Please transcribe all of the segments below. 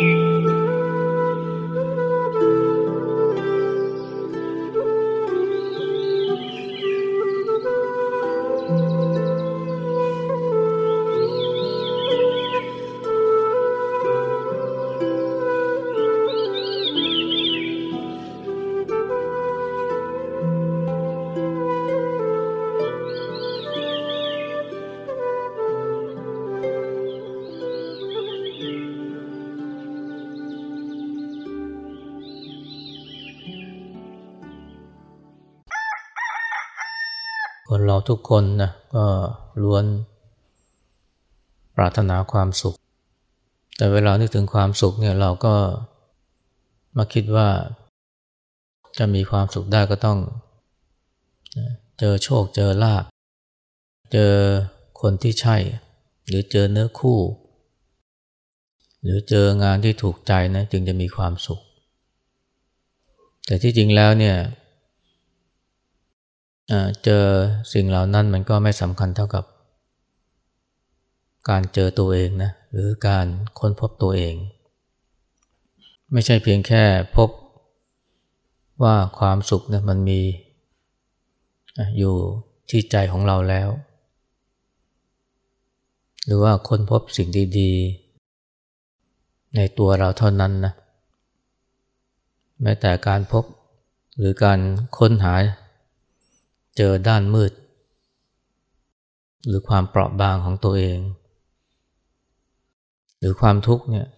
ค ทุกคนนะก็ล้วนปรารถนาความสุข แต่เวลานึกถึงความสุขเนี่ยเราก็มาคิดว่า จะมีความสุขได้ก็ต้อง เจอโชคเจอลาบเจอคนที่ใช่ หรือเจอเนื้อคู่ หรือเจองานที่ถูกใจนะจึงจะมีความสุข แต่ที่จริงแล้วเนี่ย เจอสิ่งเหล่านั้นมันก็ไม่สำคัญเท่ากับ การเจอตัวเองนะหรือการค้นพบตัวเอง ไม่ใช่เพียงแค่พบว่าความสุขเนี่ยมันมีอยู่ที่ใจของเราแล้ว หรือว่าค้นพบสิ่งดีๆ ในตัวเราเท่านั้นนะแม้แต่การพบหรือการค้นหา เจอด้านมืด หรือความเปราะบางของตัวเอง หรือความทุกข์เนี่ย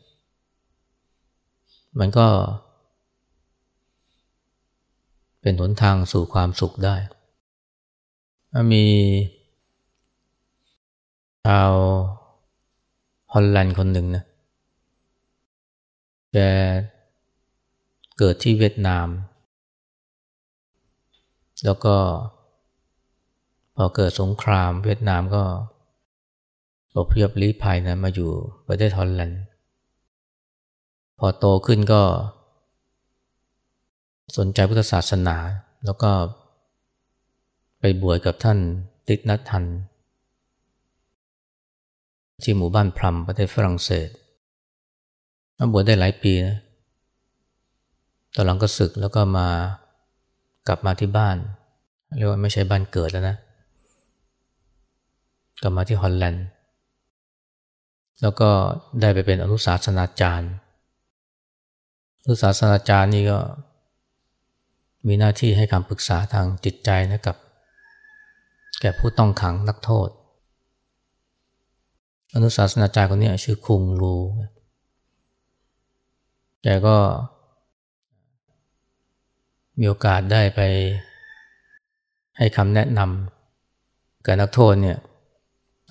มันก็ เป็นหนทางสู่ความสุขได้มีชาวฮอลแลนด์คนหนึ่งนะแกเกิดที่เวียดนาม แล้วก็ พอเกิดสงครามเวียดนามก็อพยพลี้ภัยนะมาอยู่ประเทศฮอลแลนด์พอโตขึ้นก็ สนใจพุทธศาสนา แล้วก็ไปบวชกับท่านติดนัททัน ที่หมู่บ้านพรัมประเทศฝรั่งเศสบวชได้หลายปีนะตอนหลังก็ศึกแล้วก็มากลับมาที่บ้าน เรียกว่าไม่ใช่บ้านเกิดแล้วนะ กลับมาที่ฮอลแลนด์ แล้วก็ได้ไปเป็นอนุสาสนาจารย์ อนุสาสนาจารย์นี่ก็มีหน้าที่ให้คำปรึกษาทางจิตใจนะกับ แก่ผู้ต้องขังนักโทษ อนุสาสนาจารย์คนนี้ชื่อคุงรูแกก็มีโอกาสได้ไปให้คำแนะนำกับนักโทษเนี่ย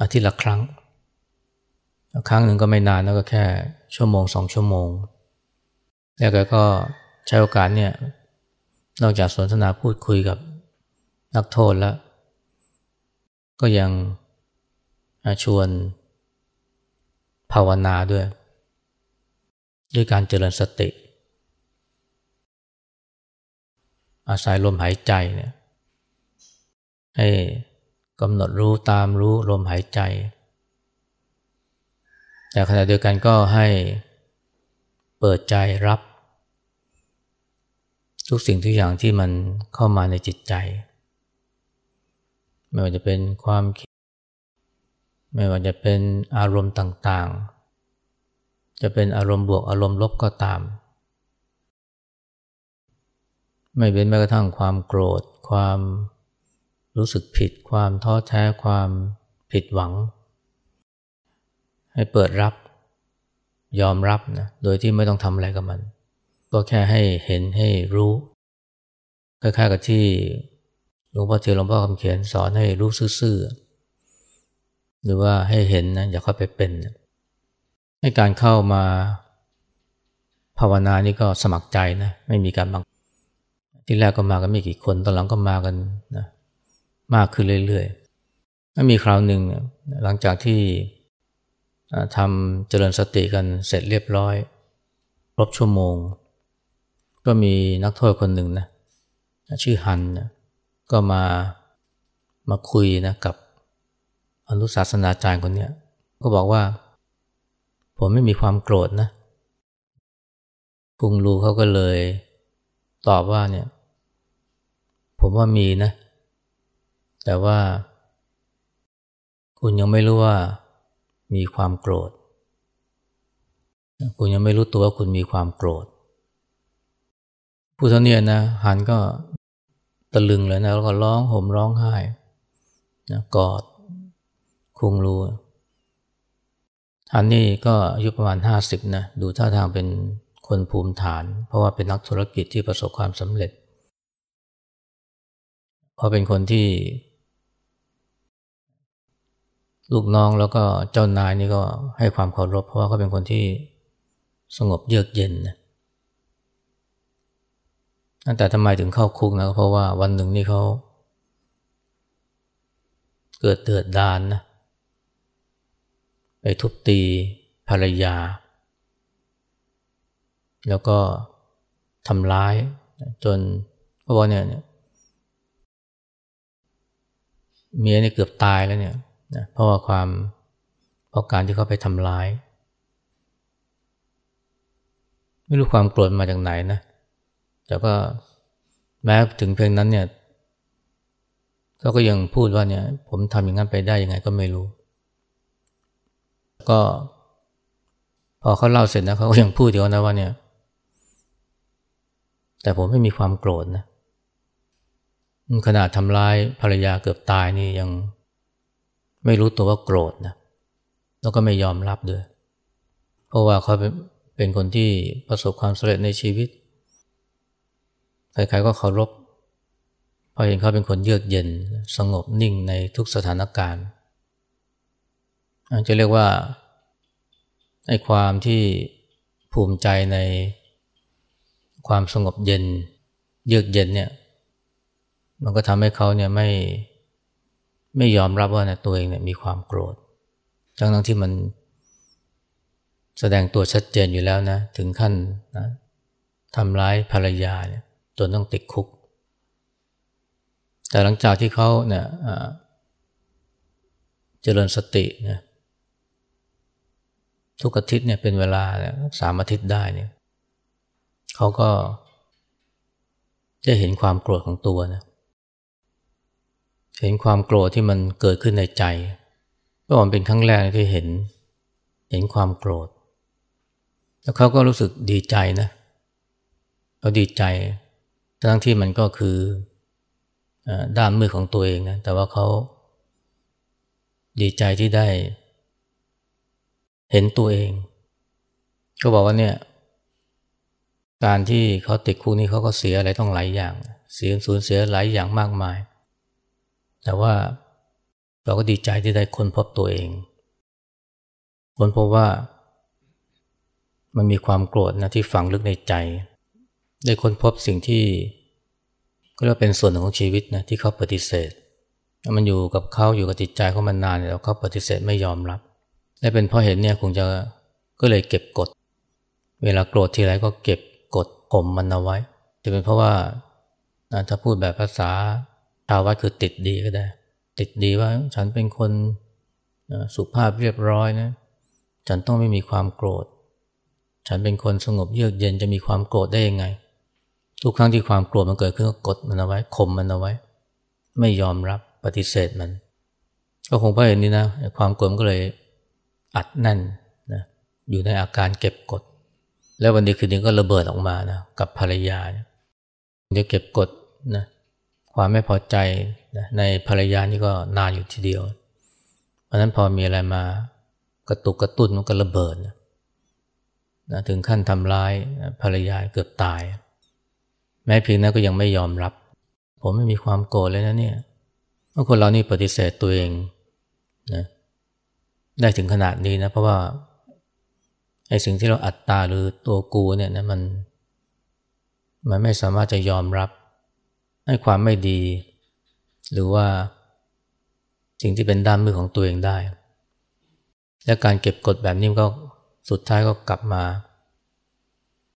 อาทิตย์ละครั้ง ครั้งหนึ่งก็ไม่นานแล้วก็แค่ชั่วโมงสองชั่วโมง แล้วก็ใช้โอกาสเนี่ยนอกจากสนทนาพูดคุยกับนักโทษแล้ว ก็ยังชวนภาวนาด้วย ด้วยการเจริญสติ อาศัยลมหายใจเนี่ยให้ กำหนดรู้ตามรู้ลมหายใจ แต่ขณะเดียวกันก็ให้เปิดใจรับ ทุกสิ่งทุกอย่างที่มันเข้ามาในจิตใจ ไม่ว่าจะเป็นความคิด ไม่ว่าจะเป็นอารมณ์ต่างๆ จะเป็นอารมณ์บวกอารมณ์ลบก็ตาม ไม่เป็นแม้กระทั่งความโกรธความ รู้สึกผิดความท้อแท้ความผิดหวัง ให้เปิดรับ ยอมรับนะโดยที่ไม่ต้องทำอะไรกับมัน ก็แค่ให้เห็นให้รู้คล้ายๆกับที่หลวงพ่อเทียนหลวงพ่อคำเขียนสอนให้รู้ซื่อๆหรือว่าให้เห็นนะอย่าเข้าไปเป็นให้การเข้ามาภาวนานี่ก็สมัครใจนะไม่มีการบังที่แรกก็มากันไม่กี่คนตอนหลังก็มากันนะ มากขึ้นเรื่อยๆแล้วมีคราวหนึ่งหลังจากที่ทำเจริญสติกันเสร็จเรียบร้อย ครบชั่วโมง ก็มีนักโทษคนหนึ่งนะชื่อฮันนะก็มามาคุยนะกับอนุศาสนาจารย์คนนี้ก็บอกว่า ผมไม่มีความโกรธนะกุงรูเขาก็เลย ตอบว่าเนี่ย ผมว่ามีนะ แต่ว่า คุณยังไม่รู้ว่ามีความโกรธ คุณยังไม่รู้ตัวว่าคุณมีความโกรธ ผู้เท่านี้นะหันก็ตะลึงเลยนะแล้วก็ร้องห่มร้องไห้นะกอดคุงรู้ท่านนี่ก็อายุประมาณห้าสิบนะดูท่าทางเป็นคนภูมิฐาน เพราะว่าเป็นนักธุรกิจที่ประสบความสำเร็จ เพราะเป็นคนที่ ลูกน้องแล้วก็เจ้านายนี่ก็ให้ความเคารพเพราะว่าเขาเป็นคนที่สงบเยือกเย็นนะแต่ทำไมถึงเข้าคุกนะเพราะว่าวันหนึ่งนี่เขาเกิดเตือดดานนะไปทุบตีภรรยา แล้วก็ทำร้ายจนเพราะว่าเนี่ยเมียเนี่ยเกือบตายแล้วเนี่ย นะเพราะว่าความเพราะการที่เขาไปทำร้าย ไม่รู้ความโกรธมาจากไหนนะแต่ก็แม้ถึงเพียงนั้นเนี่ยเขาก็ยังพูดว่าเนี่ย ผมทำอย่างนั้นไปได้ยังไงก็ไม่รู้ ก็ พอเขาเล่าเสร็จนะเขาก็ยังพูดอีกนะว่าเนี่ย แต่ผมไม่มีความโกรธนะขนาดทำร้ายภรรยาเกือบตายนี่ยัง ไม่รู้ตัวว่าโกรธนะแล้วก็ไม่ยอมรับด้วย เพราะว่าเขาเป็นคนที่ประสบความสำเร็จในชีวิต ใครๆก็เคารพเพราะเห็นเขาเป็นคนเยือกเย็นสงบนิ่งในทุกสถานการณ์อาจะเรียกว่าไอ้ความที่ภูมิใจในความสงบเย็น เยือกเย็นเนี่ย มันก็ทำให้เขาเนี่ยไม่ ไม่ยอมรับว่าเนี่ยตัวเองเนี่ยมีความโกรธ ทั้งทั้งที่มันแสดงตัวชัดเจนอยู่แล้วนะ ถึงขั้นนะทำร้ายภรรยาเนี่ยจนต้องติดคุก แต่หลังจากที่เขาเนี่ยเจริญสตินะทุกอาทิตย์เนี่ยเป็นเวลาสามอาทิตย์ได้เนี่ยเขาก็จะเห็นความโกรธของตัวนะ เห็นความโกรธที่มันเกิดขึ้นในใจก็มันเป็นครั้งแรกที่เห็น เห็นความโกรธ แล้วเขาก็รู้สึกดีใจนะเขาดีใจ ทั้งที่มันก็คือด้านมือของตัวเองนะแต่ว่าเขาดีใจที่ได้ เห็นตัวเอง ก็บอกว่าเนี่ยการที่เขาติดคุกนี่เขาก็เสียอะไรต้องหลายอย่าง เสียสูญเสียหลายอย่างมากมาย แต่ว่าเราก็ดีใจที่ได้ค้นพบตัวเองค้นพบว่า มันมีความโกรธนะที่ฝังลึกในใจ ได้ค้นพบสิ่งที่ก็เรียกเป็นส่วนของชีวิตนะที่เขาปฏิเสธ มันอยู่กับเขาอยู่กับจิตใจเขามานานแล้วเขาปฏิเสธไม่ยอมรับและเป็นเพราะเห็นเนี่ยคงจะก็เลยเก็บกด เวลาโกรธทีไรก็เก็บกดข่มมันเอาไว้ จะเป็นเพราะว่าถ้าพูดแบบภาษา ชาววัดคือติดดีก็ได้ ติดดีว่าฉันเป็นคนสุภาพเรียบร้อยนะ ฉันต้องไม่มีความโกรธ ฉันเป็นคนสงบเยือกเย็นจะมีความโกรธได้ยังไง ทุกครั้งที่ความโกรธมันเกิดขึ้นก็กดมันเอาไว้ข่มมันเอาไว้ ไม่ยอมรับปฏิเสธมัน ก็คงเพราะอย่างนี้นะความโกรธก็เลยอัดแน่นนะอยู่ในอาการเก็บกด แล้ววันดีคืนนี้ก็ระเบิดออกมานะกับภรรยาเนี่ยจะเก็บกดนะ ความไม่พอใจในภรรยานี่ก็นานอยู่ทีเดียว เพราะนั้นพอมีอะไรมากระตุกกระตุ้นมันก็ระเบิดนะถึงขั้นทำร้ายภรรยาเกือบตาย แม้เพียงนั้นก็ยังไม่ยอมรับ ผมไม่มีความโกรธเลยนะเนี่ยบางคนเรานี่ปฏิเสธตัวเองนะได้ถึงขนาดนี้นะ เพราะว่าไอ้สิ่งที่เราอัตตาหรือตัวกูเนี่ยนะมันมันไม่สามารถจะยอมรับ ให้ความไม่ดี หรือว่าสิ่งที่เป็นด้านมือของตัวเองได้ และการเก็บกดแบบนี้ก็สุดท้ายก็กลับมา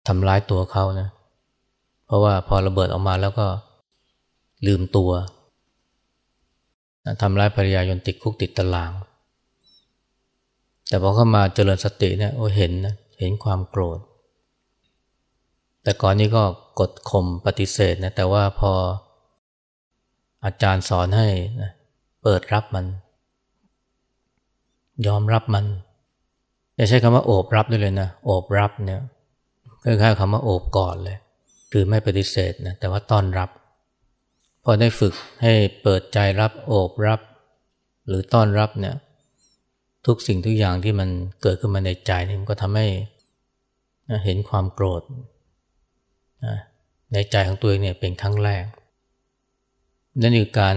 ทำร้ายตัวเขานะ เพราะว่าพอระเบิดออกมาแล้วก็ลืมตัวทำร้ายภรรยายนติดคุกติดตาราง แต่พอเข้ามาเจริญสติเนี่ยโอ้เห็นนะเห็นความโกรธ แต่ก่อนนี้ก็กดข่มปฏิเสธนะแต่ว่าพออาจารย์สอนให้นะเปิดรับมัน ยอมรับมันอย่าใช้คำว่าโอบรับด้วยเลยนะโอบรับเนี่ยคล้ายๆคำว่าโอบกอดเลย คือไม่ปฏิเสธนะแต่ว่าต้อนรับ พอได้ฝึกให้เปิดใจรับโอบรับ หรือต้อนรับเนี่ยทุกสิ่งทุกอย่างที่มันเกิดขึ้นมาในใจนี่มันก็ทำให้เห็นความโกรธ ในใจของตัวเองเนี่ยเป็นครั้งแรก นั่นคือการ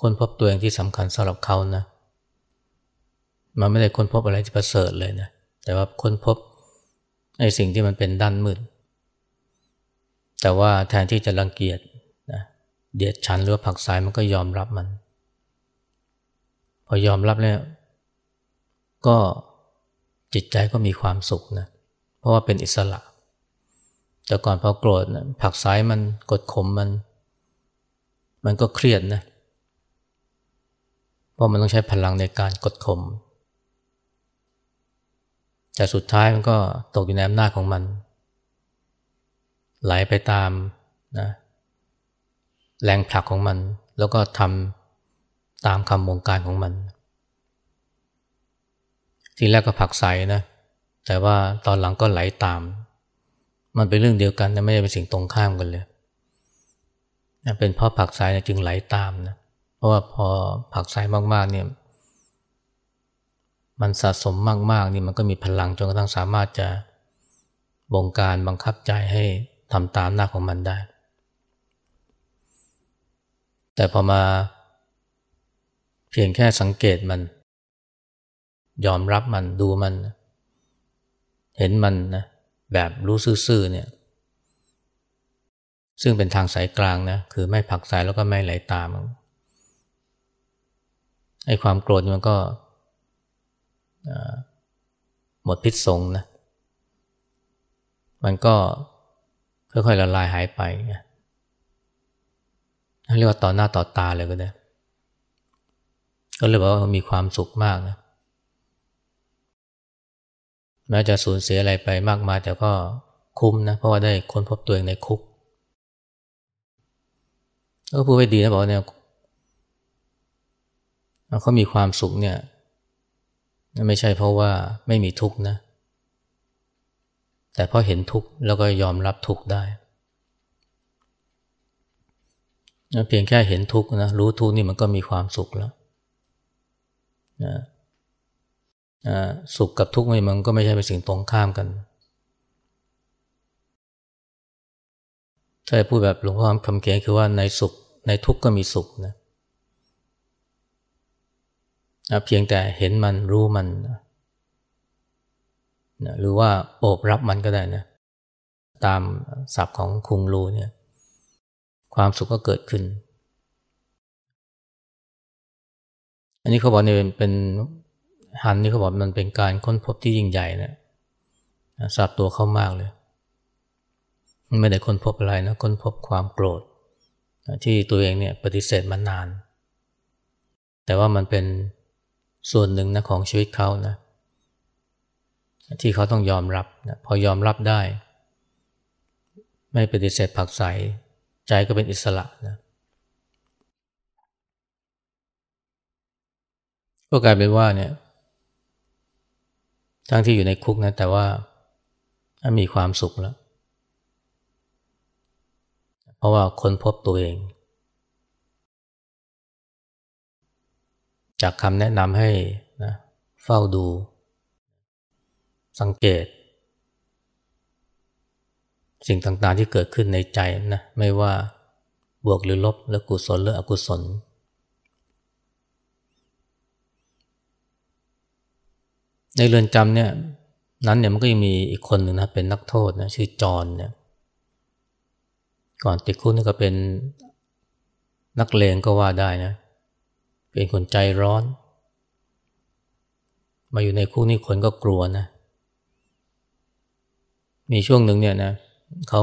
ค้นพบตัวเองที่สำคัญสำหรับเขานะมันไม่ได้ค้นพบอะไรที่ประเสริฐเลยนะแต่ว่าค้นพบไอ้สิ่งที่มันเป็นด้านมืดแต่ว่าแทนที่จะรังเกียจนะเดียดฉันหรือผักสายมันก็ยอมรับมัน พอยอมรับแล้วก็จิตใจก็มีความสุขนะเพราะว่าเป็นอิสระ แต่ก่อนพอโกรธนะผักสายมันกดข่มมัน มันก็เครียดนะเพราะมันต้องใช้พลังในการกดข่มแต่สุดท้ายมันก็ตกอยู่ในอำนาจของมัน ไหลไปตามนะแรงผลักของมัน แล้วก็ทำตามคำวงการของมัน ทีแรกก็ผักใสนะ แต่ว่าตอนหลังก็ไหลตาม มันเป็นเรื่องเดียวกันนะไม่ได้เป็นสิ่งตรงข้ามกันเลยนะเป็นเพราะผักใสจึงไหลตามนะเพราะว่าพอผักใสมากๆเนี่ยมันสะสมมากๆนี่มันก็มีพลังจนกระทั่งสามารถจะบงการบังคับใจให้ทำตามหน้าของมันได้ แต่พอมาเพียงแค่สังเกตมัน ยอมรับมันดูมัน เห็นมันนะ แบบรู้ซื่อๆเนี่ยซึ่งเป็นทางสายกลางนะคือไม่ผักสายแล้วก็ไม่ไหลตามไอ้ความโกรธมันก็หมดพิษสงนะมันก็ค่อยๆละลายหายไปเรียกว่าต่อหน้าต่อตาเลยก็ได้ ก็เลยบอกว่ามีความสุขมากนะ แม้จะสูญเสียอะไรไปมากมายแต่ก็คุ้มนะ เพราะว่าได้ค้นพบตัวเองในคุกก็พูดไว้ดีนะบอกเนี่ยเขามีความสุขเนี่ยไม่ใช่เพราะว่าไม่มีทุกข์นะ แต่เพราะเห็นทุกข์แล้วก็ยอมรับทุกข์ได้เพียงแค่เห็นทุกข์นะรู้ทุกข์นี่มันก็มีความสุขแล้วนะ สุขกับทุกข์มันก็ไม่ใช่เป็นสิ่งตรงข้ามกัน ถ้าพูดแบบหลวงพ่อคำเขียนคือว่าในสุขในทุกข์ก็มีสุขนะเพียงแต่เห็นมันรู้มันนะหรือว่าโอบรับมันก็ได้นะ ตามศัพท์ของคุงรูเนี่ย ความสุขก็เกิดขึ้น อันนี้เขาบอกเนี่ยเป็น ฮันนี่เขาบอกมันเป็นการค้นพบที่ยิ่งใหญ่นะสับตัวเขามากเลย ไม่ได้ค้นพบอะไรนะค้นพบความโกรธ ที่ตัวเองเนี่ยปฏิเสธมานาน แต่ว่ามันเป็นส่วนหนึ่งนะของชีวิตเขานะที่เขาต้องยอมรับนะพอยอมรับได้ ไม่ปฏิเสธผักใสใจก็เป็นอิสระนะก็กลายเป็นว่าเนี่ย ทั้งที่อยู่ในคุกนะ แต่ว่ามีความสุขแล้ว เพราะว่าค้นพบตัวเอง จากคำแนะนำให้นะเฝ้าดู สังเกต สิ่งต่างๆที่เกิดขึ้นในใจนะ ไม่ว่าบวกหรือลบ และกุศลหรืออกุศล ในเรือนจำเนี่ยนั้นเนี่ยมันก็ยังมีอีกคนหนึ่งนะเป็นนักโทษนะชื่อจอนเนี่ยก่อนติดคุกนี่ก็เป็นนักเลงก็ว่าได้นะ เป็นคนใจร้อน มาอยู่ในคุกนี่คนก็กลัวนะมีช่วงหนึ่งเนี่ยนะเขา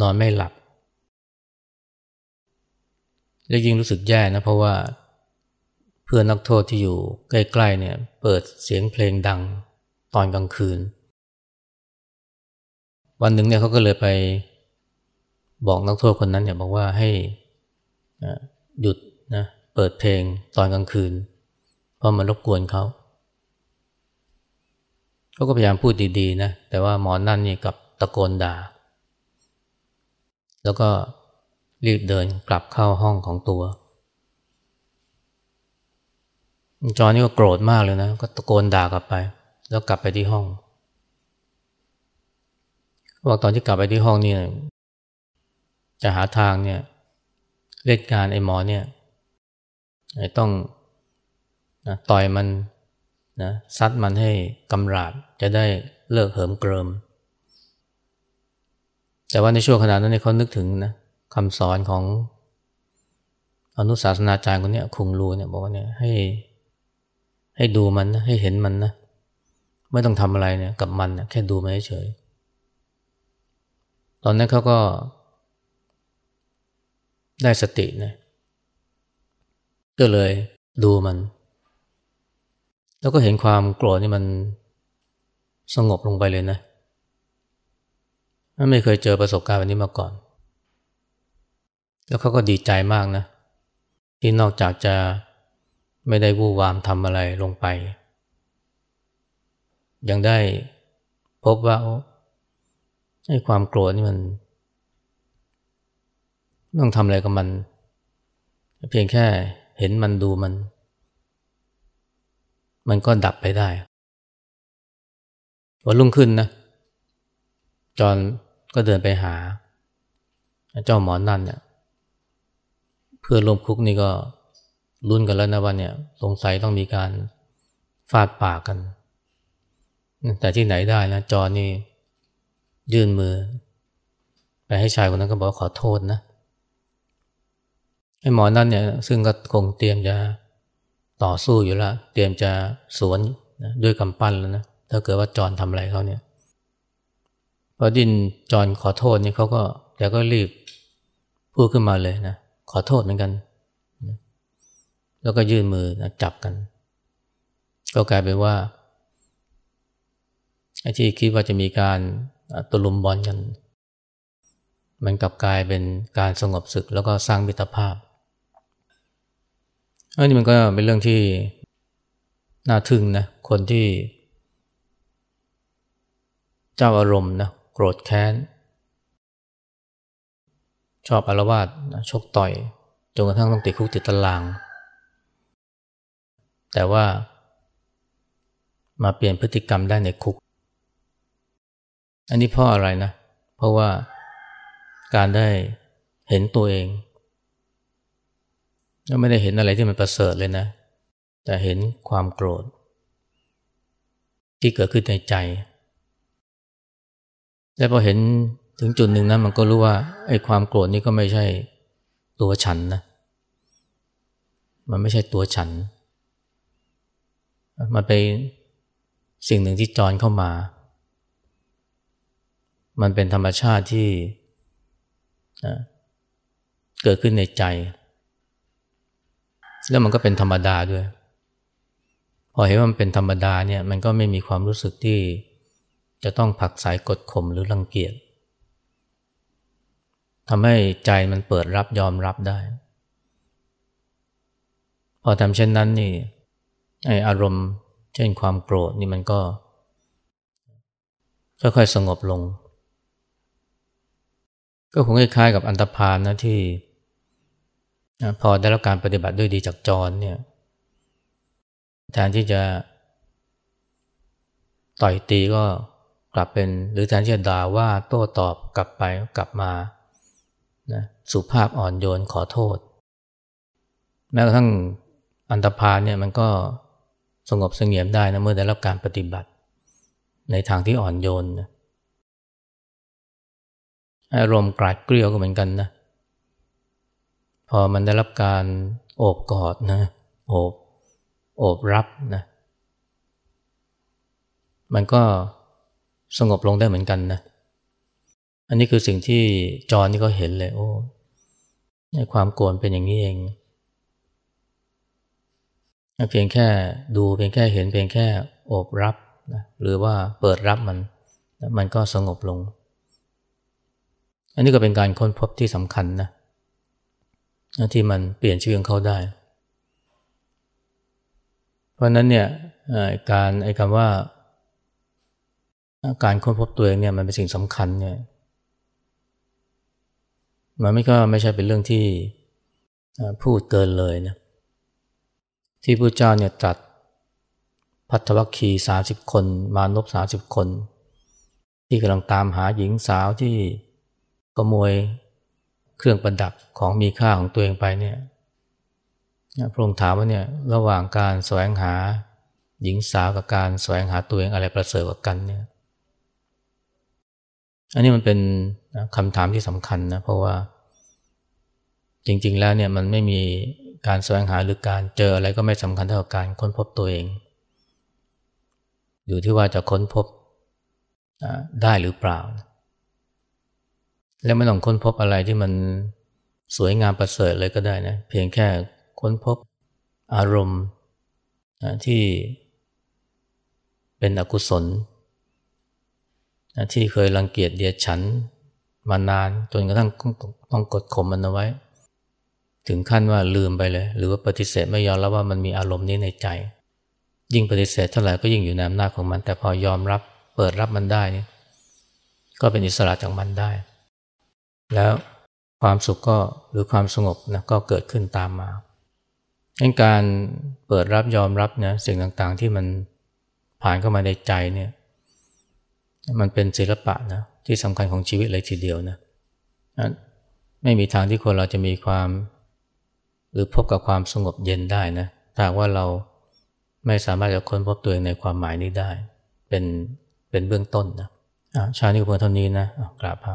นอนไม่หลับ และยิ่งรู้สึกแย่นะเพราะว่า เพื่อนนักโทษที่อยู่ใกล้ๆเนี่ยเปิดเสียงเพลงดังตอนกลางคืน วันหนึ่งเนี่ยเขาก็เลยไปบอกนักโทษคนนั้นเนี่ยบอกว่าให้หยุดนะเปิดเพลงตอนกลางคืน เพราะมันรบกวนเขาเขาก็พยายามพูดดีๆนะแต่ว่าหมอนั่นนี่กับตะโกนด่า แล้วก็รีบเดินกลับเข้าห้องของตัว จอนี่ก็โกรธมากเลยนะ ก็ตะโกนด่ากลับไป แล้วกลับไปที่ห้องบอกตอนที่กลับไปที่ห้องนี่จะหาทางเนี่ยเล่นงานไอ้หมอเนี่ยต้องนะต่อยมันนะซัดมันให้กำราบจะได้เลิกเหิมเกริม แต่ว่าในช่วงขณะนั้นเขานึกถึงนะคำสอนของอนุศาสนาจารย์คนนี้คุงรูเนี่ยบอกว่าเนี่ยให้ ให้ดูมันนะให้เห็นมันนะไม่ต้องทำอะไรเนี่ยกับมันนะแค่ดูมันเฉยตอนนั้นเขาก็ได้สตินะก็เลยดูมัน แล้วก็เห็นความโกรธนี่มันสงบลงไปเลยนะไม่เคยเจอประสบการณ์แบบนี้มาก่อน แล้วเขาก็ดีใจมากนะ ที่นอกจากจะ ไม่ได้วู่วามทำอะไรลงไป ยังได้พบว่าไอ้ความโกรธนี่มันต้องทำอะไรกับมัน เพียงแค่เห็นมันดูมัน มันก็ดับไปได้วันรุ่งขึ้นนะ จอนก็เดินไปหา เจ้าหมอนั่นเนี่ยเพื่อลมคุกนี่ก็ รุ่นกันแล้วนะว่าเนี่ยสงสัยต้องมีการฟาดปากกัน แต่ที่ไหนได้นะจอนี่ยื่นมือ ไปให้ชายคนนั้นก็บอกขอโทษนะไอ้หมอนั่นเนี่ยซึ่งก็คงเตรียมจะต่อสู้อยู่แล้ว เตรียมจะสวนนะด้วยกำปั้นแล้วนะถ้าเกิดว่าจอนทำอะไรเขาเนี่ยพอดินจอนขอโทษนี่เขาก็แกก็รีบพูดขึ้นมาเลยนะขอโทษเหมือนกัน แล้วก็ยื่นมือนะจับกัน ก็กลายเป็นว่าไอ้ที่คิดว่าจะมีการตลุมบอลกัน มันกลับกลายเป็นการสงบศึกแล้วก็สร้างมิตรภาพอันนี้มันก็เป็นเรื่องที่น่าทึ่งนะ คนที่ เจ้าอารมณ์นะโกรธแค้น ชอบอารวาสชกต่อย จนกระทั่งต้องติดคุกติดตาราง แต่ว่ามาเปลี่ยนพฤติกรรมได้ในคุก อันนี้เพราะอะไรนะ เพราะว่าการได้เห็นตัวเองก็ไม่ได้เห็นอะไรที่มันประเสริฐเลยนะ แต่เห็นความโกรธ ที่เกิดขึ้นในใจ และพอเห็นถึงจุดหนึ่งนะมันก็รู้ว่าไอ้ความโกรธนี่ก็ไม่ใช่ตัวฉันนะ มันไม่ใช่ตัวฉัน มันเป็นสิ่งหนึ่งที่จอนเข้ามา มันเป็นธรรมชาติที่เกิดขึ้นในใจ แล้วมันก็เป็นธรรมดาด้วย พอเห็นว่ามันเป็นธรรมดาเนี่ยมันก็ไม่มีความรู้สึกที่จะต้องผักสายกดข่มหรือรังเกียจทำให้ใจมันเปิดรับยอมรับได้ พอทำเช่นนั้นนี่ ไออารมณ์ เช่นความโกรธนี่มันก็ค่อยๆสงบลง ก็คงคล้ายๆกับอันตรพานนะที่พอได้รับการปฏิบัติด้วยดีจากจรเนี่ยแทนที่จะต่อยตีก็กลับเป็น หรือแทนที่จะด่าว่าโต้ตอบกลับไปกลับมานะสุภาพอ่อนโยนขอโทษ แม้กระทั่งอันตรพาเนี่ยมันก็ สงบสงเงียมได้นะเมื่อได้รับการปฏิบัติ ในทางที่อ่อนโยนนะอารมณ์กราดเกลียวก็เหมือนกันนะพอมันได้รับการโอบกอดนะโอบโอบรับนะมันก็สงบลงได้เหมือนกันนะอันนี้คือสิ่งที่จอนี่ก็เห็นเลยโอ้ในความโกรธเป็นอย่างนี้เอง เพียงแค่ดูเพียงแค่เห็นเพียงแค่โอบรับนะหรือว่าเปิดรับมัน มันก็สงบลง อันนี้ก็เป็นการค้นพบที่สำคัญนะที่มันเปลี่ยนชีวิตของเขาได้ เพราะนั้นเนี่ยการไอ้คำว่า การค้นพบตัวเองเนี่ยมันเป็นสิ่งสำคัญเนี่ยมันไม่ก็ไม่ใช่เป็นเรื่องที่พูดเกินเลยนะ ที่พระเจ้าเนี่ยตรัสพัทธวัคคีสาสิบคน มานพสาสิบคน ที่กำลังตามหาหญิงสาวที่ขโมยเครื่องประดับของมีค่าของตัวเองไปเนี่ยพระองค์ถามว่าเนี่ยระหว่างการแสวงหาหญิงสาวกับการแสวงหาตัวเองอะไรประเสริฐกว่ากันเนี่ย อันนี้มันเป็นคำถามที่สำคัญนะเพราะว่าจริง ๆ แล้วเนี่ยมันไม่มี การแสวงหาหรือการเจออะไรก็ไม่สำคัญเท่ากับการค้นพบตัวเอง อยู่ที่ว่าจะค้นพบได้หรือเปล่า และไม่ต้องค้นพบอะไรที่มันสวยงามประเสริฐเลยก็ได้นะเพียงแค่ค้นพบอารมณ์ที่เป็นอกุศล ที่เคยรังเกียจเดียดฉันมานานจนกระทั่งต้องกดข่มมันเอาไว้ ถึงขั้นว่าลืมไปเลย หรือว่าปฏิเสธไม่ยอมรับว่ามันมีอารมณ์นี้ในใจ ยิ่งปฏิเสธเท่าไหร่ก็ยิ่งอยู่ในอำนาจของมัน แต่พอยอมรับเปิดรับมันได้ ก็เป็นอิสระจากมันได้ แล้วความสุขก็หรือความสงบนะก็เกิดขึ้นตามมาดังการเปิดรับยอมรับเนี่ยสิ่งต่างๆที่มันผ่านเข้ามาในใจเนี่ยมันเป็นศิลปะนะที่สำคัญของชีวิตเลยทีเดียวนะไม่มีทางที่คนเราจะมีความ หรือพบกับความสงบเย็นได้นะถ้าว่าเราไม่สามารถจะค้นพบตัวเองในความหมายนี้ได้ เป็นเป็นเบื้องต้นนะชานี้ก็เพียงเท่านี้นะกราบพระ